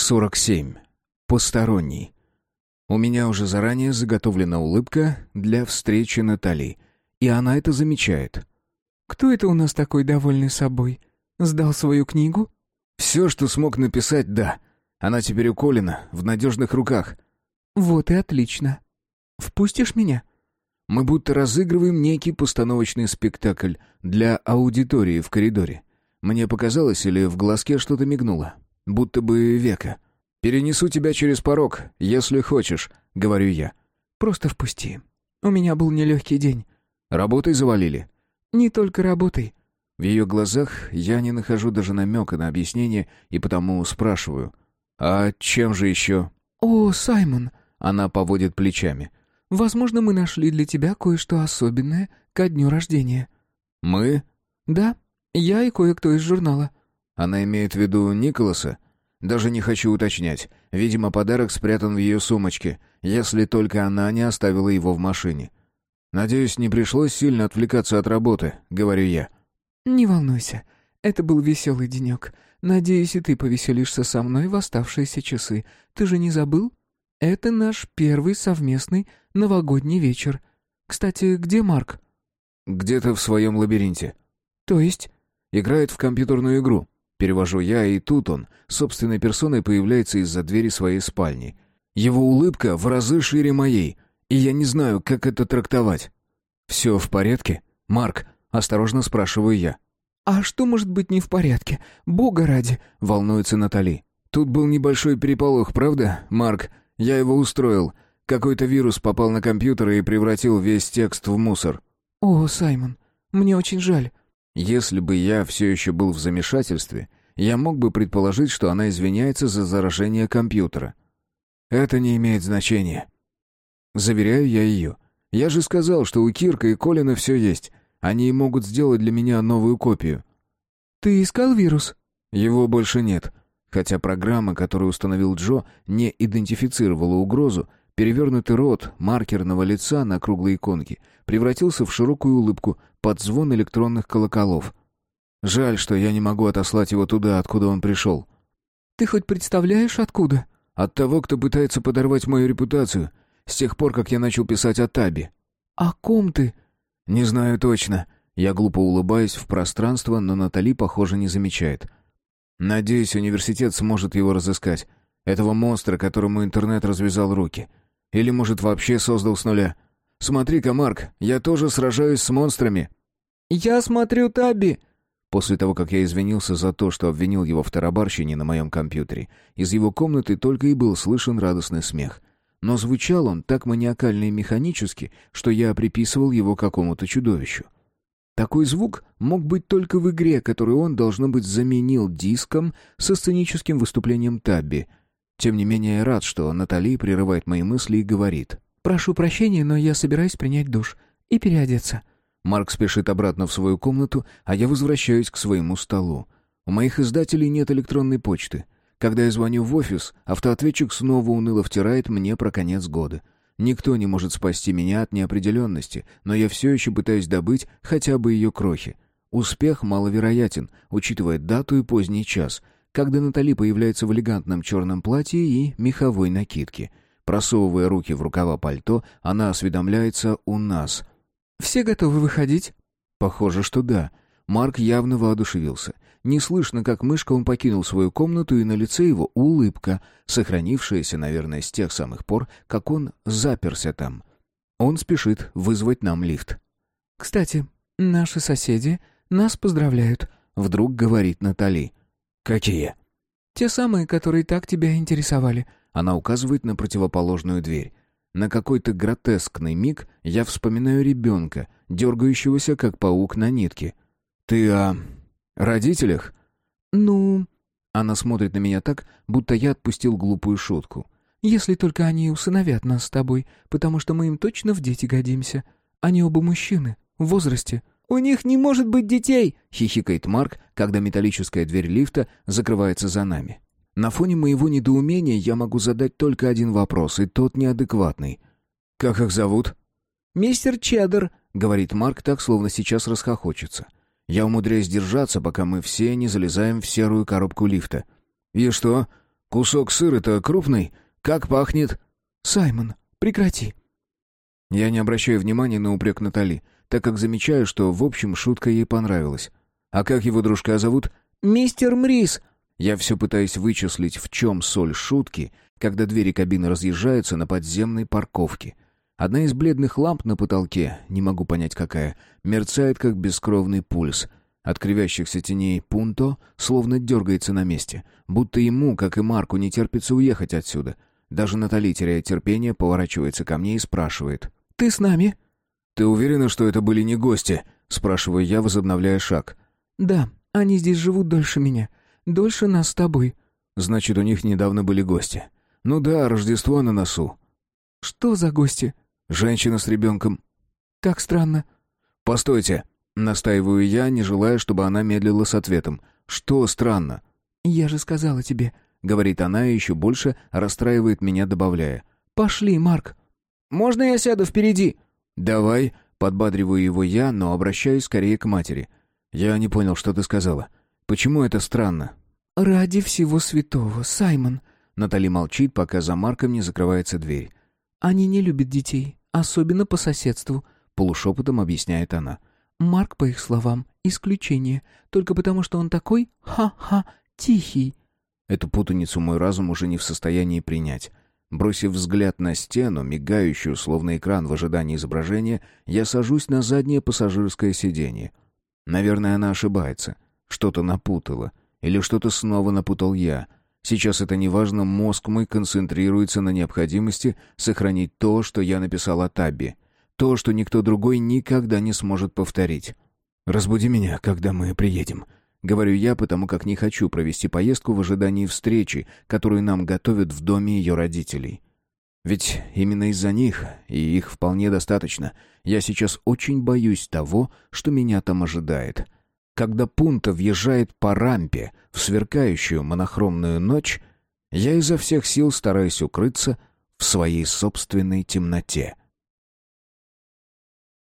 47. Посторонний. У меня уже заранее заготовлена улыбка для встречи Натали, и она это замечает. «Кто это у нас такой довольный собой? Сдал свою книгу?» «Все, что смог написать, да. Она теперь у Колина, в надежных руках». «Вот и отлично. Впустишь меня?» Мы будто разыгрываем некий постановочный спектакль для аудитории в коридоре. Мне показалось, или в глазке что-то мигнуло будто бы века. «Перенесу тебя через порог, если хочешь», — говорю я. «Просто впусти. У меня был нелегкий день». «Работой завалили?» «Не только работой». В ее глазах я не нахожу даже намека на объяснение и потому спрашиваю. «А чем же еще?» «О, Саймон!» — она поводит плечами. «Возможно, мы нашли для тебя кое-что особенное ко дню рождения». «Мы?» «Да, я и кое-кто из журнала». Она имеет в виду Николаса? Даже не хочу уточнять. Видимо, подарок спрятан в ее сумочке, если только она не оставила его в машине. «Надеюсь, не пришлось сильно отвлекаться от работы», — говорю я. «Не волнуйся. Это был веселый денек. Надеюсь, и ты повеселишься со мной в оставшиеся часы. Ты же не забыл? Это наш первый совместный новогодний вечер. Кстати, где Марк?» «Где-то в своем лабиринте». «То есть?» «Играет в компьютерную игру. Перевожу я, и тут он, собственной персоной, появляется из-за двери своей спальни. Его улыбка в разы шире моей, и я не знаю, как это трактовать. «Все в порядке?» «Марк?» — осторожно спрашиваю я. «А что может быть не в порядке? Бога ради!» — волнуется Натали. «Тут был небольшой переполох, правда, Марк? Я его устроил. Какой-то вирус попал на компьютер и превратил весь текст в мусор». «О, Саймон, мне очень жаль. Если бы я все еще был в замешательстве, я мог бы предположить, что она извиняется за заражение компьютера. Это не имеет значения. Заверяю я ее. Я же сказал, что у Кирка и Колина все есть. Они могут сделать для меня новую копию. Ты искал вирус? Его больше нет. Хотя программа, которую установил Джо, не идентифицировала угрозу, перевернутый рот маркерного лица на круглой иконке превратился в широкую улыбку под звон электронных колоколов. Жаль, что я не могу отослать его туда, откуда он пришел. «Ты хоть представляешь, откуда?» «От того, кто пытается подорвать мою репутацию, с тех пор, как я начал писать о Таби». «О ком ты?» «Не знаю точно». Я глупо улыбаюсь в пространство, но Натали, похоже, не замечает. «Надеюсь, университет сможет его разыскать. Этого монстра, которому интернет развязал руки. Или, может, вообще создал с нуля. Смотри-ка, Марк, я тоже сражаюсь с монстрами». «Я смотрю, Таби!» После того, как я извинился за то, что обвинил его в тарабарщине на моем компьютере, из его комнаты только и был слышен радостный смех. Но звучал он так маниакально и механически, что я приписывал его какому-то чудовищу. Такой звук мог быть только в игре, которую он, должно быть, заменил диском со сценическим выступлением Табби. Тем не менее, я рад, что Натали прерывает мои мысли и говорит. «Прошу прощения, но я собираюсь принять душ и переодеться». Марк спешит обратно в свою комнату, а я возвращаюсь к своему столу. У моих издателей нет электронной почты. Когда я звоню в офис, автоответчик снова уныло втирает мне про конец года. Никто не может спасти меня от неопределенности, но я все еще пытаюсь добыть хотя бы ее крохи. Успех маловероятен, учитывая дату и поздний час, когда Натали появляется в элегантном черном платье и меховой накидке. Просовывая руки в рукава пальто, она осведомляется у нас. «Все готовы выходить?» Похоже, что да. Марк явно воодушевился. Не слышно, как мышка он покинул свою комнату, и на лице его улыбка, сохранившаяся, наверное, с тех самых пор, как он заперся там. Он спешит вызвать нам лифт. «Кстати, наши соседи нас поздравляют», — вдруг говорит Натали. «Какие?» «Те самые, которые так тебя интересовали». Она указывает на противоположную дверь. На какой-то гротескный миг я вспоминаю ребенка, дергающегося, как паук на нитке. «Ты о... родителях?» «Ну...» Она смотрит на меня так, будто я отпустил глупую шутку. «Если только они усыновят нас с тобой, потому что мы им точно в дети годимся. Они оба мужчины, в возрасте». «У них не может быть детей!» — хихикает Марк, когда металлическая дверь лифта закрывается за нами. На фоне моего недоумения я могу задать только один вопрос, и тот неадекватный. «Как их зовут?» «Мистер Чеддер», — говорит Марк так, словно сейчас расхохочется. Я умудряюсь держаться, пока мы все не залезаем в серую коробку лифта. «И что? Кусок сыра-то крупный. Как пахнет?» «Саймон, прекрати». Я не обращаю внимания на упрек Натали, так как замечаю, что, в общем, шутка ей понравилась. «А как его дружка зовут?» «Мистер Мрис». Я все пытаюсь вычислить, в чем соль шутки, когда двери кабины разъезжаются на подземной парковке. Одна из бледных ламп на потолке, не могу понять какая, мерцает как бескровный пульс. От кривящихся теней Пунто словно дергается на месте, будто ему, как и Марку, не терпится уехать отсюда. Даже Натали, теряя терпение, поворачивается ко мне и спрашивает. «Ты с нами?» «Ты уверена, что это были не гости?» — спрашиваю я, возобновляя шаг. «Да, они здесь живут дольше меня. Дольше нас с тобой». «Значит, у них недавно были гости». «Ну да, Рождество на носу». «Что за гости?» «Женщина с ребенком». «Как странно». «Постойте», — настаиваю я, не желая, чтобы она медлила с ответом. «Что странно?» «Я же сказала тебе», — говорит она и еще больше расстраивает меня, добавляя. «Пошли, Марк». «Можно я сяду впереди?» «Давай», — подбадриваю его я, но обращаюсь скорее к матери. «Я не понял, что ты сказала. Почему это странно?» «Ради всего святого, Саймон», Натали молчит, пока за Марком не закрывается дверь. «Они не любят детей, особенно по соседству», — полушепотом объясняет она. «Марк, по их словам, исключение, только потому что он такой, ха-ха, тихий». Эту путаницу мой разум уже не в состоянии принять. Бросив взгляд на стену, мигающую, словно экран в ожидании изображения, я сажусь на заднее пассажирское сиденье. Наверное, она ошибается. Что-то напутала. Или что-то снова напутал я — Сейчас это не важно, мозг мой концентрируется на необходимости сохранить то, что я написал о Табби. То, что никто другой никогда не сможет повторить. «Разбуди меня, когда мы приедем», — говорю я, потому как не хочу провести поездку в ожидании встречи, которую нам готовят в доме ее родителей. Ведь именно из-за них, и их вполне достаточно, я сейчас очень боюсь того, что меня там ожидает. Когда Пунта въезжает по рампе в сверкающую монохромную ночь, я изо всех сил стараюсь укрыться в своей собственной темноте.